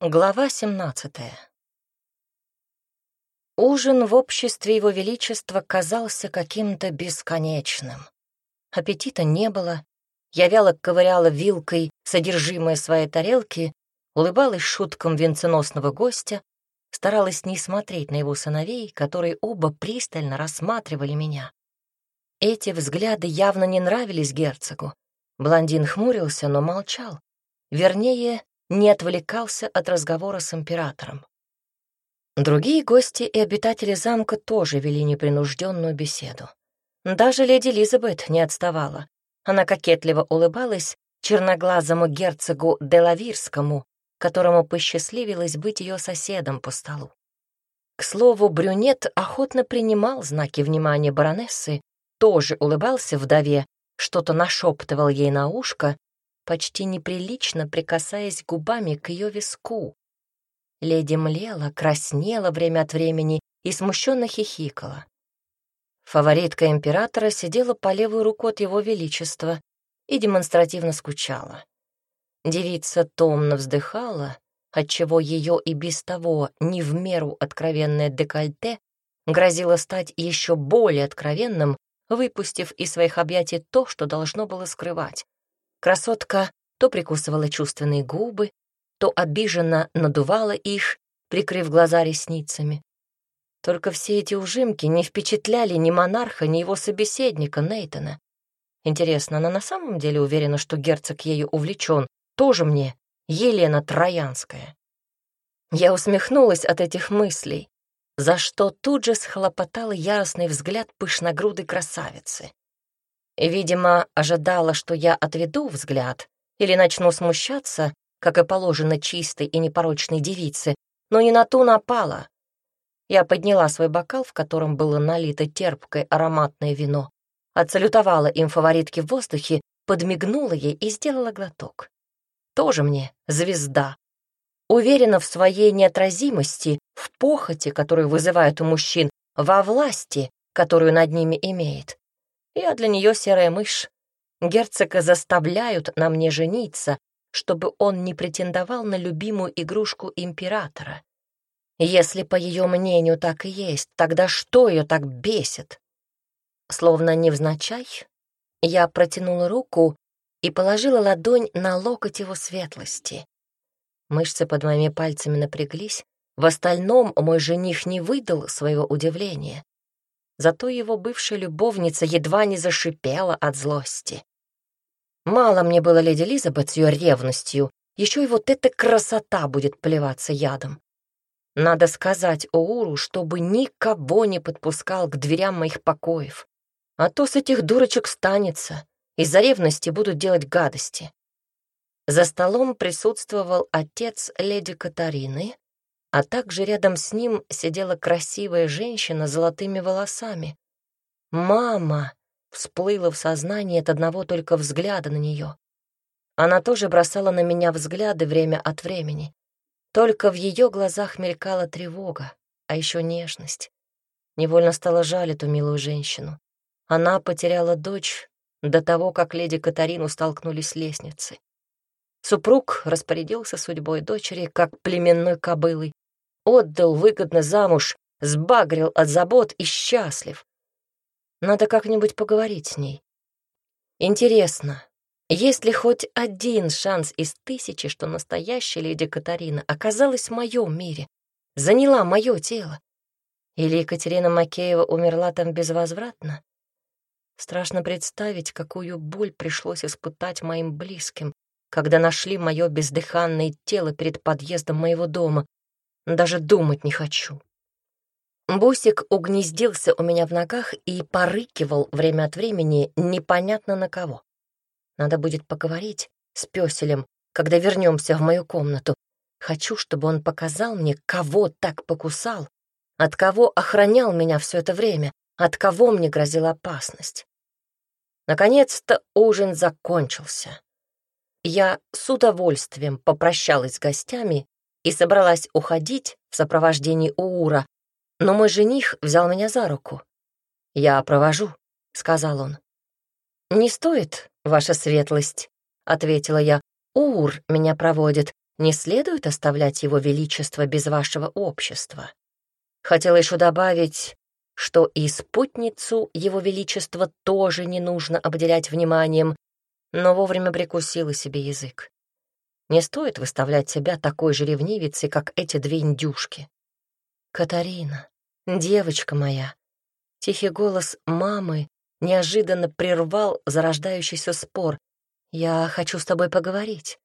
Глава 17 Ужин в обществе Его Величества казался каким-то бесконечным. Аппетита не было. Я вяло ковыряла вилкой содержимое своей тарелки, улыбалась шуткам венценосного гостя, старалась не смотреть на его сыновей, которые оба пристально рассматривали меня. Эти взгляды явно не нравились герцогу. Блондин хмурился, но молчал. Вернее, не отвлекался от разговора с императором. Другие гости и обитатели замка тоже вели непринужденную беседу. Даже леди Элизабет не отставала. Она кокетливо улыбалась черноглазому герцогу Делавирскому, которому посчастливилось быть ее соседом по столу. К слову, брюнет охотно принимал знаки внимания баронессы, тоже улыбался вдове, что-то нашептывал ей на ушко почти неприлично прикасаясь губами к ее виску. Леди млела, краснела время от времени и смущенно хихикала. Фаворитка императора сидела по левую руку от его величества и демонстративно скучала. Девица томно вздыхала, отчего ее и без того не в меру откровенное декольте грозило стать еще более откровенным, выпустив из своих объятий то, что должно было скрывать. Красотка то прикусывала чувственные губы, то обиженно надувала их, прикрыв глаза ресницами. Только все эти ужимки не впечатляли ни монарха, ни его собеседника Нейтона. Интересно, она на самом деле уверена, что герцог ею увлечен? Тоже мне Елена Троянская. Я усмехнулась от этих мыслей, за что тут же схлопотала яростный взгляд пышногрудой красавицы. Видимо, ожидала, что я отведу взгляд или начну смущаться, как и положено чистой и непорочной девице, но не на ту напала. Я подняла свой бокал, в котором было налито терпкое ароматное вино, отсалютовала им фаворитки в воздухе, подмигнула ей и сделала глоток. Тоже мне звезда. Уверена в своей неотразимости, в похоти, которую вызывает у мужчин, во власти, которую над ними имеет. Я для нее серая мышь. Герцога заставляют на мне жениться, чтобы он не претендовал на любимую игрушку императора. Если, по ее мнению, так и есть, тогда что ее так бесит? Словно невзначай, я протянула руку и положила ладонь на локоть его светлости. Мышцы под моими пальцами напряглись. В остальном мой жених не выдал своего удивления. Зато его бывшая любовница едва не зашипела от злости. Мало мне было леди Элизабет с ее ревностью, еще и вот эта красота будет плеваться ядом. Надо сказать Оуру, чтобы никого не подпускал к дверям моих покоев. А то с этих дурочек станется, из-за ревности будут делать гадости. За столом присутствовал отец леди Катарины, а также рядом с ним сидела красивая женщина с золотыми волосами. «Мама!» — всплыла в сознании от одного только взгляда на нее. Она тоже бросала на меня взгляды время от времени. Только в ее глазах мелькала тревога, а еще нежность. Невольно стало жаль эту милую женщину. Она потеряла дочь до того, как леди Катарину столкнулись с лестницей. Супруг распорядился судьбой дочери, как племенной кобылой, отдал выгодно замуж, сбагрил от забот и счастлив. Надо как-нибудь поговорить с ней. Интересно, есть ли хоть один шанс из тысячи, что настоящая леди Катарина оказалась в моем мире, заняла мое тело? Или Екатерина Макеева умерла там безвозвратно? Страшно представить, какую боль пришлось испытать моим близким, когда нашли мое бездыханное тело перед подъездом моего дома, даже думать не хочу. Бусик угнездился у меня в ногах и порыкивал время от времени непонятно на кого. Надо будет поговорить с пёселем, когда вернемся в мою комнату. Хочу, чтобы он показал мне, кого так покусал, от кого охранял меня все это время, от кого мне грозила опасность. Наконец-то ужин закончился. Я с удовольствием попрощалась с гостями и собралась уходить в сопровождении Уура, но мой жених взял меня за руку. «Я провожу», — сказал он. «Не стоит, ваша светлость», — ответила я. «Уур меня проводит. не следует оставлять его величество без вашего общества. Хотела еще добавить, что и спутницу его величества тоже не нужно обделять вниманием, но вовремя прикусила себе язык. Не стоит выставлять себя такой же ревнивицей, как эти две индюшки. «Катарина, девочка моя!» Тихий голос мамы неожиданно прервал зарождающийся спор. «Я хочу с тобой поговорить».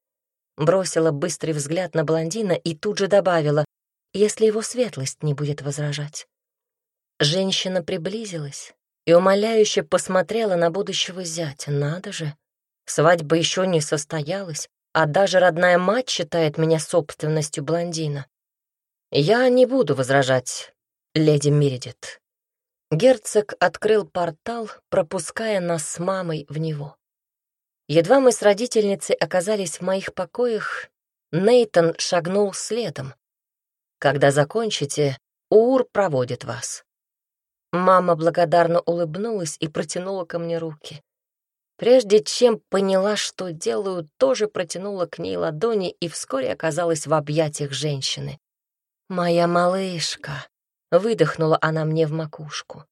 Бросила быстрый взгляд на блондина и тут же добавила, если его светлость не будет возражать. Женщина приблизилась и умоляюще посмотрела на будущего зятя. Надо же, свадьба еще не состоялась, а даже родная мать считает меня собственностью блондина. Я не буду возражать, леди Миридит. Герцог открыл портал, пропуская нас с мамой в него. Едва мы с родительницей оказались в моих покоях, Нейтон шагнул следом. Когда закончите, Ур проводит вас. Мама благодарно улыбнулась и протянула ко мне руки. Прежде чем поняла, что делаю, тоже протянула к ней ладони и вскоре оказалась в объятиях женщины. «Моя малышка!» — выдохнула она мне в макушку.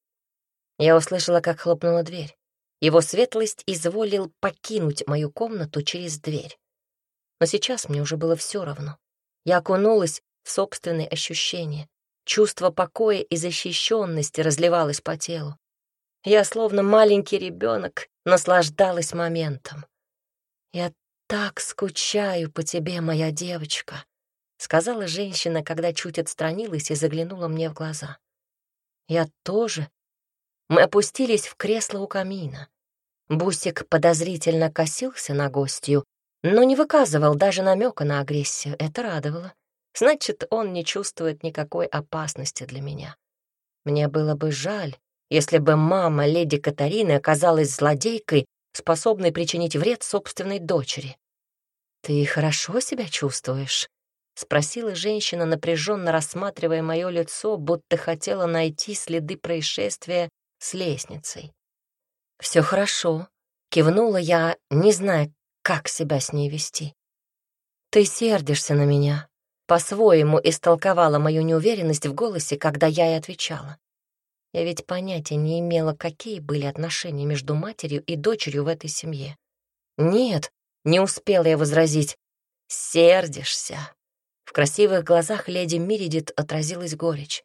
Я услышала, как хлопнула дверь. Его светлость изволил покинуть мою комнату через дверь. Но сейчас мне уже было все равно. Я окунулась собственные ощущения. Чувство покоя и защищенности разливалось по телу. Я, словно маленький ребенок, наслаждалась моментом. «Я так скучаю по тебе, моя девочка», — сказала женщина, когда чуть отстранилась и заглянула мне в глаза. «Я тоже». Мы опустились в кресло у камина. Бусик подозрительно косился на гостью, но не выказывал даже намека на агрессию. Это радовало. Значит, он не чувствует никакой опасности для меня. Мне было бы жаль, если бы мама леди Катарины оказалась злодейкой, способной причинить вред собственной дочери. «Ты хорошо себя чувствуешь?» — спросила женщина, напряженно рассматривая мое лицо, будто хотела найти следы происшествия с лестницей. «Все хорошо», — кивнула я, не зная, как себя с ней вести. «Ты сердишься на меня», по-своему истолковала мою неуверенность в голосе, когда я и отвечала. Я ведь понятия не имела, какие были отношения между матерью и дочерью в этой семье. «Нет», — не успела я возразить, — «сердишься». В красивых глазах леди Миридит отразилась горечь.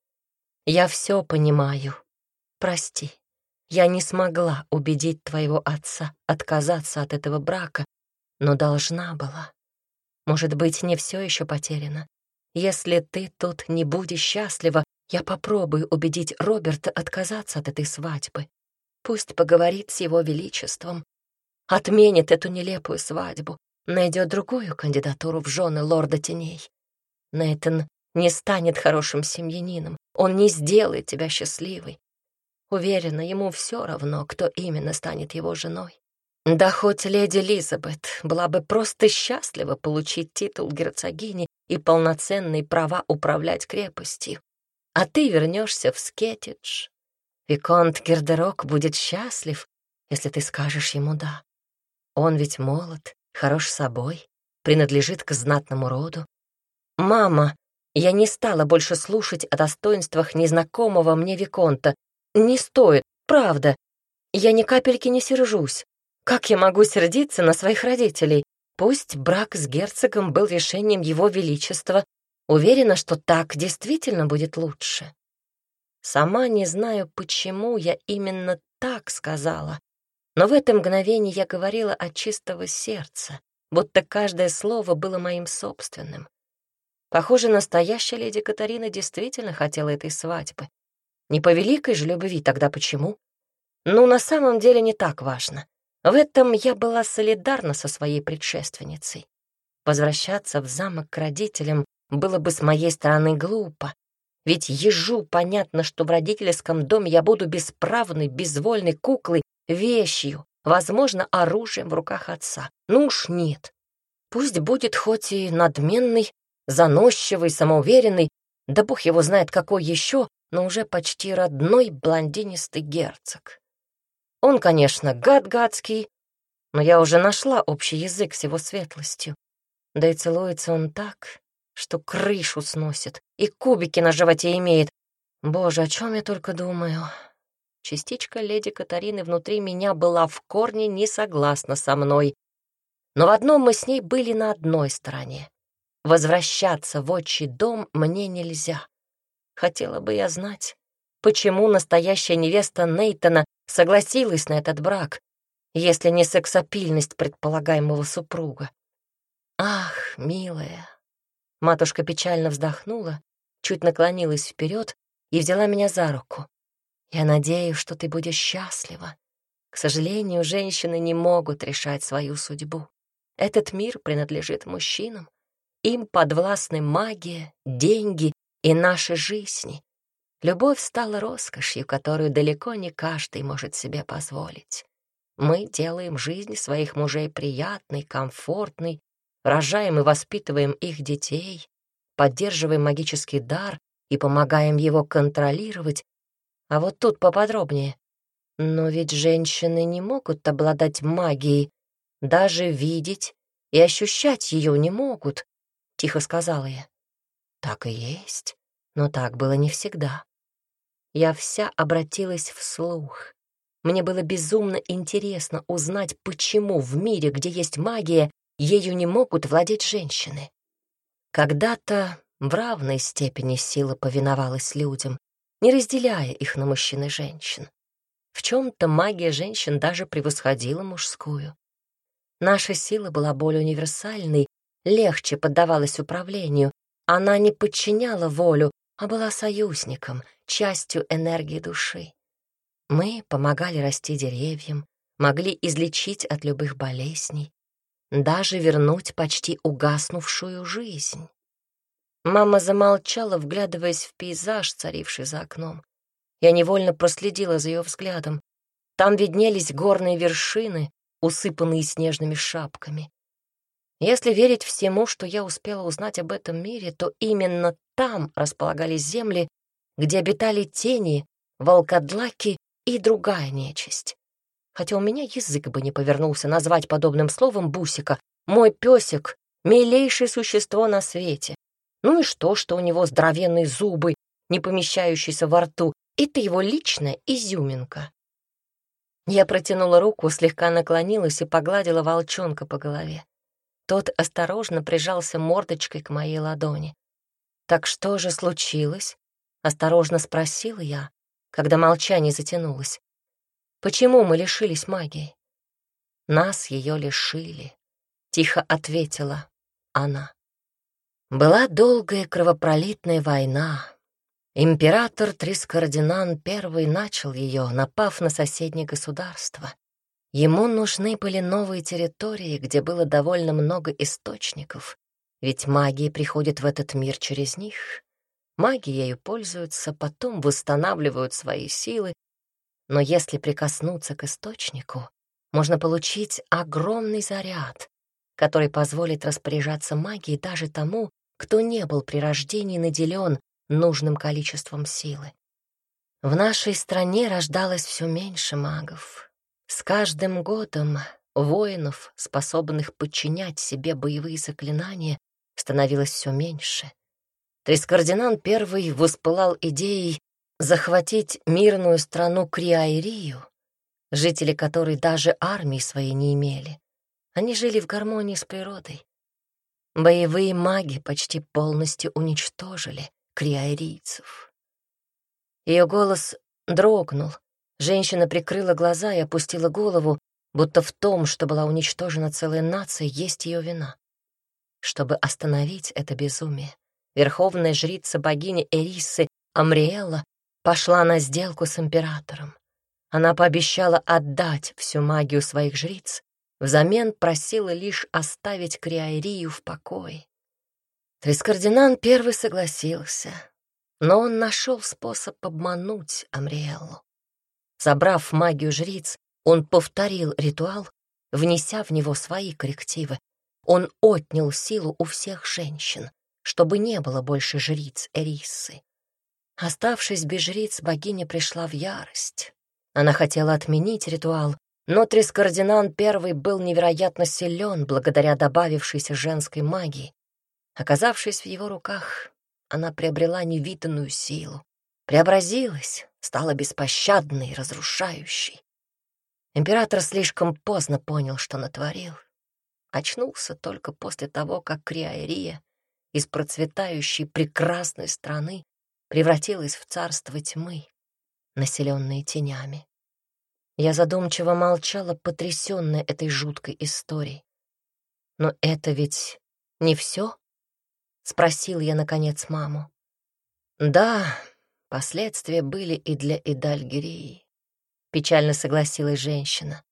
«Я все понимаю. Прости, я не смогла убедить твоего отца отказаться от этого брака, но должна была. Может быть, не все еще потеряно. Если ты тут не будешь счастлива, я попробую убедить Роберта отказаться от этой свадьбы. Пусть поговорит с его величеством, отменит эту нелепую свадьбу, найдет другую кандидатуру в жены лорда теней. Нейтан не станет хорошим семьянином, он не сделает тебя счастливой. Уверена, ему все равно, кто именно станет его женой. Да хоть леди Элизабет была бы просто счастлива получить титул герцогини и полноценные права управлять крепостью. А ты вернешься в Скетидж. Виконт Гердерок будет счастлив, если ты скажешь ему «да». Он ведь молод, хорош собой, принадлежит к знатному роду. «Мама, я не стала больше слушать о достоинствах незнакомого мне Виконта. Не стоит, правда. Я ни капельки не сержусь. Как я могу сердиться на своих родителей? Пусть брак с герцогом был решением его величества, уверена, что так действительно будет лучше. Сама не знаю, почему я именно так сказала, но в это мгновение я говорила от чистого сердца, будто каждое слово было моим собственным. Похоже, настоящая леди Катарина действительно хотела этой свадьбы. Не по великой же любви, тогда почему? Ну, на самом деле не так важно. В этом я была солидарна со своей предшественницей. Возвращаться в замок к родителям было бы с моей стороны глупо, ведь ежу понятно, что в родительском доме я буду бесправной, безвольной куклой, вещью, возможно, оружием в руках отца. Ну уж нет. Пусть будет хоть и надменный, заносчивый, самоуверенный, да бог его знает какой еще, но уже почти родной блондинистый герцог. Он, конечно, гад гадский, но я уже нашла общий язык с его светлостью. Да и целуется он так, что крышу сносит и кубики на животе имеет. Боже, о чем я только думаю. Частичка леди Катарины внутри меня была в корне не согласна со мной. Но в одном мы с ней были на одной стороне. Возвращаться в отчий дом мне нельзя. Хотела бы я знать, почему настоящая невеста Нейтона согласилась на этот брак, если не сексапильность предполагаемого супруга. Ах, милая. Матушка печально вздохнула, чуть наклонилась вперед и взяла меня за руку. Я надеюсь, что ты будешь счастлива. К сожалению, женщины не могут решать свою судьбу. Этот мир принадлежит мужчинам. Им подвластны магия, деньги и наши жизни. Любовь стала роскошью, которую далеко не каждый может себе позволить. Мы делаем жизнь своих мужей приятной, комфортной, рожаем и воспитываем их детей, поддерживаем магический дар и помогаем его контролировать. А вот тут поподробнее. Но ведь женщины не могут обладать магией, даже видеть и ощущать ее не могут, — тихо сказала я. Так и есть, но так было не всегда. Я вся обратилась вслух. Мне было безумно интересно узнать, почему в мире, где есть магия, ею не могут владеть женщины. Когда-то в равной степени сила повиновалась людям, не разделяя их на мужчин и женщин. В чем-то магия женщин даже превосходила мужскую. Наша сила была более универсальной, легче поддавалась управлению. Она не подчиняла волю, а была союзником, частью энергии души. Мы помогали расти деревьям, могли излечить от любых болезней, даже вернуть почти угаснувшую жизнь. Мама замолчала, вглядываясь в пейзаж, царивший за окном. Я невольно проследила за ее взглядом. Там виднелись горные вершины, усыпанные снежными шапками. Если верить всему, что я успела узнать об этом мире, то именно там располагались земли, где обитали тени, волкодлаки и другая нечисть. Хотя у меня язык бы не повернулся назвать подобным словом Бусика. Мой песик — милейшее существо на свете. Ну и что, что у него здоровенные зубы, не помещающиеся во рту, это его личная изюминка. Я протянула руку, слегка наклонилась и погладила волчонка по голове. Тот осторожно прижался мордочкой к моей ладони. «Так что же случилось?» — осторожно спросила я, когда молчание затянулось. «Почему мы лишились магии?» «Нас ее лишили», — тихо ответила она. Была долгая кровопролитная война. Император Трискардинан I начал ее, напав на соседнее государство. Ему нужны были новые территории, где было довольно много источников, ведь магия приходит в этот мир через них. Маги ею пользуются, потом восстанавливают свои силы, но если прикоснуться к источнику, можно получить огромный заряд, который позволит распоряжаться магией даже тому, кто не был при рождении наделен нужным количеством силы. В нашей стране рождалось все меньше магов, с каждым годом воинов, способных подчинять себе боевые заклинания, становилось все меньше. Трискардинан I воспылал идеей захватить мирную страну Криаирию, жители которой даже армии своей не имели. Они жили в гармонии с природой. Боевые маги почти полностью уничтожили криаирийцев. Ее голос дрогнул, Женщина прикрыла глаза и опустила голову, будто в том, что была уничтожена целая нация, есть ее вина. Чтобы остановить это безумие, верховная жрица богини Эрисы Амриэлла пошла на сделку с императором. Она пообещала отдать всю магию своих жриц, взамен просила лишь оставить Криаирию в покое. Трискардинан первый согласился, но он нашел способ обмануть Амриэллу. Забрав магию жриц, он повторил ритуал, внеся в него свои коррективы. Он отнял силу у всех женщин, чтобы не было больше жриц Эрисы. Оставшись без жриц, богиня пришла в ярость. Она хотела отменить ритуал, Но Трискардинан первый был невероятно силен благодаря добавившейся женской магии. Оказавшись в его руках, она приобрела невиданную силу, преобразилась, стала беспощадной и разрушающей. Император слишком поздно понял, что натворил. Очнулся только после того, как Криаэрия из процветающей прекрасной страны превратилась в царство тьмы, населенное тенями. Я задумчиво молчала, потрясённая этой жуткой историей. «Но это ведь не всё?» — спросил я, наконец, маму. «Да, последствия были и для Идальгирии», — печально согласилась женщина.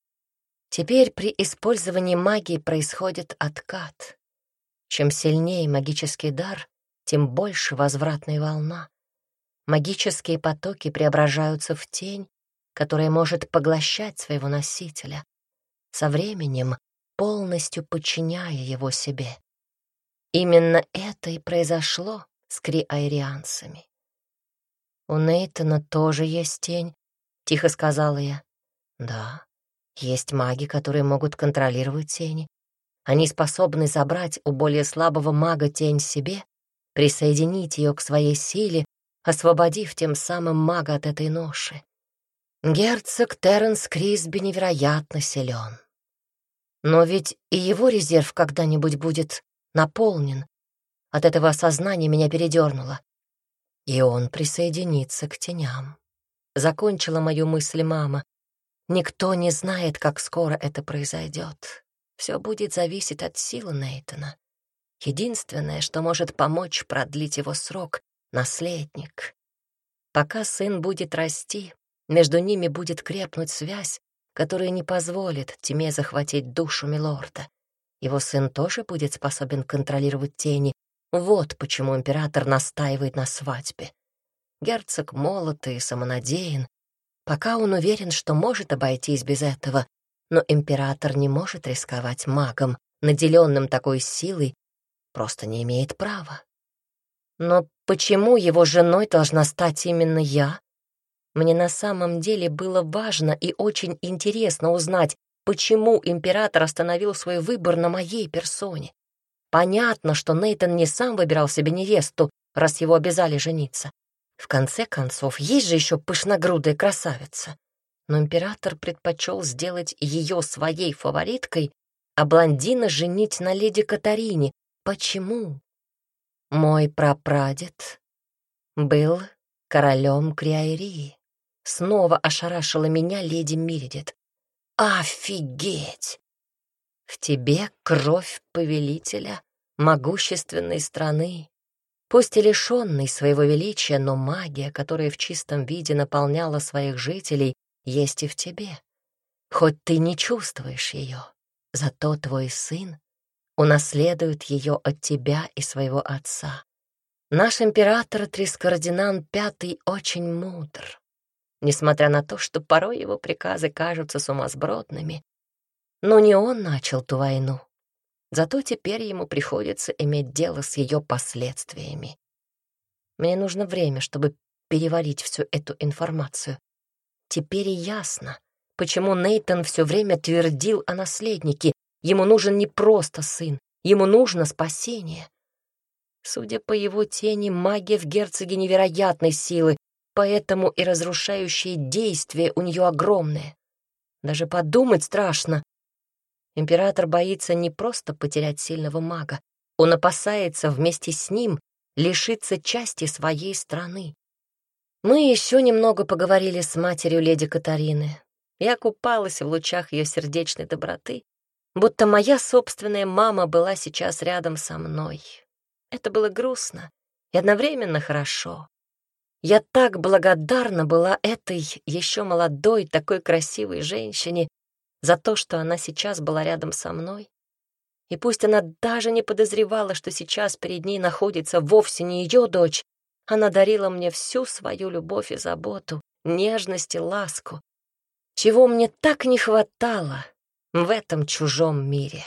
«Теперь при использовании магии происходит откат. Чем сильнее магический дар, тем больше возвратная волна. Магические потоки преображаются в тень, которая может поглощать своего носителя, со временем полностью подчиняя его себе. Именно это и произошло с криаирианцами. «У Нейтана тоже есть тень», — тихо сказала я. «Да, есть маги, которые могут контролировать тени. Они способны забрать у более слабого мага тень себе, присоединить ее к своей силе, освободив тем самым мага от этой ноши. Герцог Терренс Крисби невероятно силен. Но ведь и его резерв когда-нибудь будет наполнен. От этого осознания меня передернуло. И он присоединится к теням. Закончила мою мысль мама. Никто не знает, как скоро это произойдет. Все будет зависеть от силы Нейтона. Единственное, что может помочь продлить его срок — наследник. Пока сын будет расти, между ними будет крепнуть связь, которая не позволит тьме захватить душу Милорда. Его сын тоже будет способен контролировать тени. Вот почему император настаивает на свадьбе. Герцог молод и самонадеян. Пока он уверен, что может обойтись без этого, но император не может рисковать магом, наделенным такой силой, просто не имеет права. Но почему его женой должна стать именно я? Мне на самом деле было важно и очень интересно узнать, почему император остановил свой выбор на моей персоне. Понятно, что Нейтон не сам выбирал себе невесту, раз его обязали жениться. В конце концов, есть же еще пышногрудая красавица. Но император предпочел сделать ее своей фавориткой, а блондина женить на леди Катарине. Почему? Мой прапрадед был королем Криаирии. Снова ошарашила меня леди Миридит. «Офигеть! В тебе кровь повелителя могущественной страны, пусть и лишенной своего величия, но магия, которая в чистом виде наполняла своих жителей, есть и в тебе. Хоть ты не чувствуешь ее, зато твой сын унаследует ее от тебя и своего отца. Наш император Трискардинан Пятый очень мудр несмотря на то, что порой его приказы кажутся сумасбродными. Но не он начал ту войну. Зато теперь ему приходится иметь дело с ее последствиями. Мне нужно время, чтобы переварить всю эту информацию. Теперь ясно, почему Нейтон все время твердил о наследнике. Ему нужен не просто сын, ему нужно спасение. Судя по его тени, магия в герцоге невероятной силы, поэтому и разрушающее действие у нее огромное. Даже подумать страшно. Император боится не просто потерять сильного мага, он опасается вместе с ним лишиться части своей страны. Мы еще немного поговорили с матерью леди Катарины. Я купалась в лучах ее сердечной доброты, будто моя собственная мама была сейчас рядом со мной. Это было грустно и одновременно хорошо. Я так благодарна была этой еще молодой, такой красивой женщине за то, что она сейчас была рядом со мной. И пусть она даже не подозревала, что сейчас перед ней находится вовсе не ее дочь, она дарила мне всю свою любовь и заботу, нежность и ласку, чего мне так не хватало в этом чужом мире.